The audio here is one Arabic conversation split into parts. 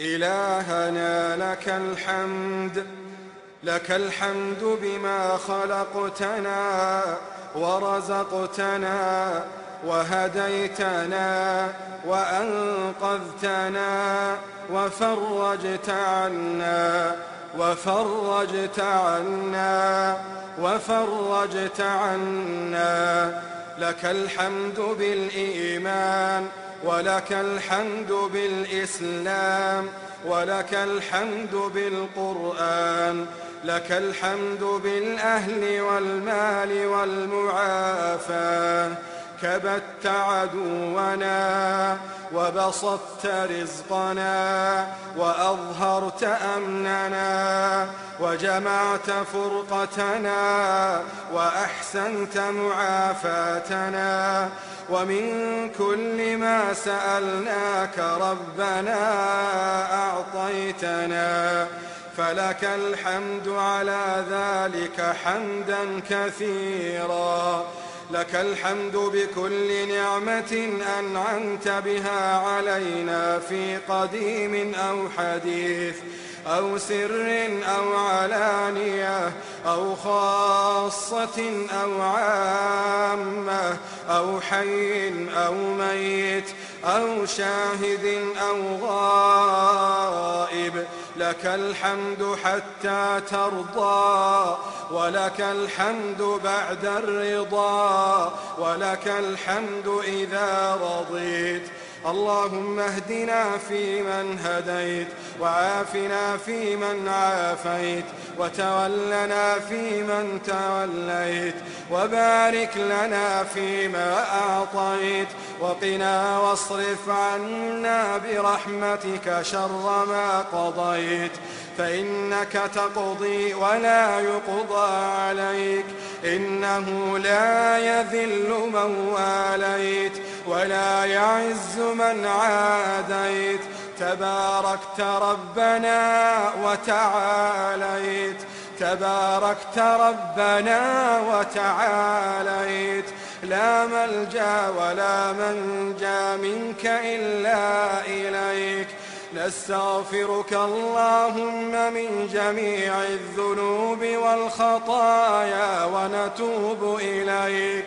إلهنا لك الحمد لك الحمد بما خلقتنا ورزقتنا وهديتنا وأنقذتنا وفرجت عنا وفرجت عنا وفرجت عنا. لك الحمد بالإيمان ولك الحمد بالإسلام ولك الحمد بالقرآن لك الحمد بالأهل والمال والمعافاة كبت عدونا وبسطت رزقنا وأظهرت أمننا وجمعت فرقتنا وأحسنت معافاتنا ومن كل ما سألناك ربنا أعطيتنا فلك الحمد على ذلك حمدا كثيرا لك الحمد بكل نعمة أنعمت بها علينا في قديم أو حديث أو سر أو علانية أو خاصة أو عامة أو حي أو ميت أو شاهد أو غائب لك الحمد حتى ترضى ولك الحمد بعد الرضا ولك الحمد إذا رضيت. اللهم اهدنا فيمن هديت وعافنا فيمن عافيت وتولنا فيمن توليت وبارك لنا فيما أعطيت وقنا واصرف عنا برحمتك شر ما قضيت فإنك تقضي ولا يقضى عليك إنه لا يذل من واليت ولا يعز من عاديت. تباركت ربنا وتعاليت. تباركت ربنا وتعاليت. لا ملجأ ولا منجأ منك إلا إليك. نستغفرك اللهم من جميع الذنوب والخطايا ونتوب إليك.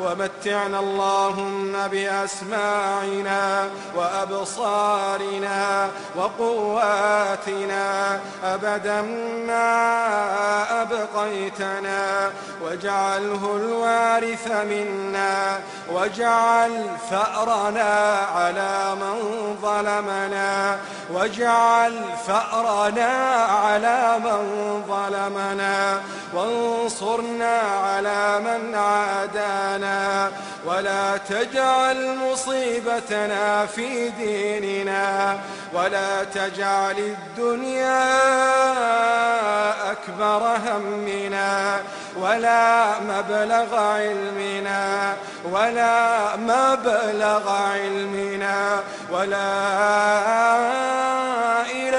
ومتعنا اللهم بأسماعنا وأبصارنا وقواتنا. أبدا ما أبقيتنا. واجعله الوارث منا. واجعل ثأرنا على من ظلمنا. واجعل ثأرنا على من ظلمنا. وانصرنا على من عادانا ولا تجعل مصيبتنا في ديننا ولا تجعل الدنيا أكبر همنا ولا مبلغ علمنا ولا مبلغ علمنا ولا إلى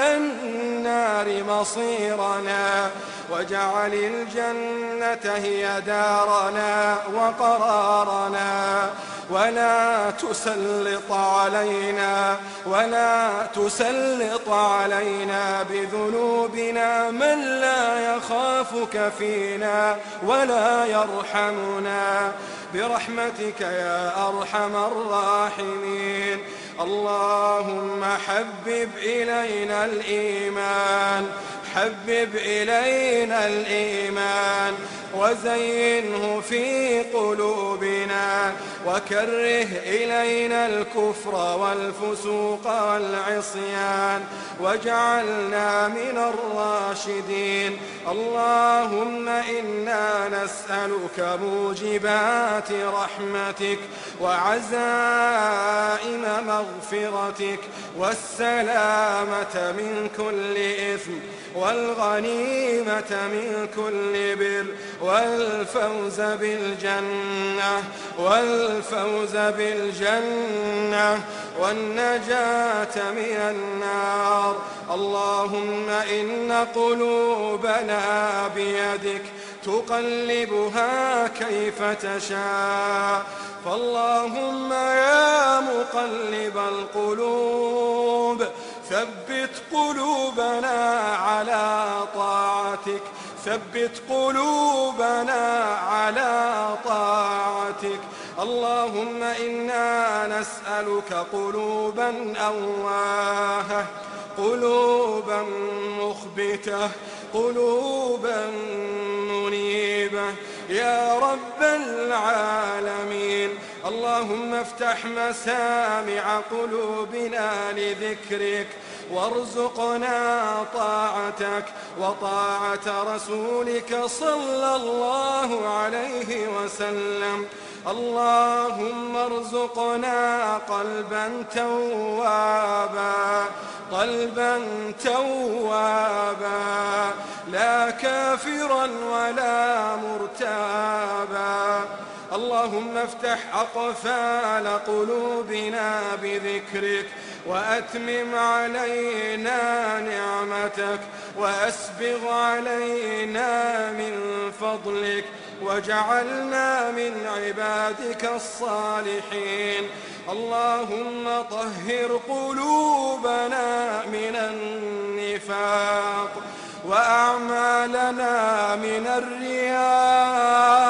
مصيرنا واجعل الجنة هي دارنا وقرارنا ولا تسلط علينا ولا تسلط علينا بذنوبنا من لا يخافك فينا ولا يرحمنا برحمتك يا أرحم الراحمين اللهم حبب إلينا الإيمان حبب إلينا الإيمان. وزينه في قلوبنا وكره إلينا الكفر والفسوق والعصيان واجعلنا من الراشدين اللهم إنا نسألك موجبات رحمتك وعزائم مغفرتك والسلامة من كل إثم والغنيمة من كل بر والفوز بالجنة والفوز بالجنة والنجاة من النار. اللهم إن قلوبنا بيدك تقلبها كيف تشاء. فاللهم يا مقلب القلوب ثبت قلوبنا على طاعتك. ثبت قلوبنا على طاعتك. اللهم إنا نسألك قلوبا أواهة قلوبا مخبتة قلوبا منيبة. يا رب العالمين اللهم افتح مسامع قلوبنا لذكرك وارزقنا طاعتك وطاعة رسولك صلى الله عليه وسلم. اللهم ارزقنا قلبا توابا قلبا توابا لا كافرا ولا مرتابا. اللهم افتح أقفال قلوبنا بذكرك وأتمم علينا نعمتك وأسبغ علينا من فضلك وجعلنا من عبادك الصالحين. اللهم طهر قلوبنا من النفاق وأعمالنا من الرياء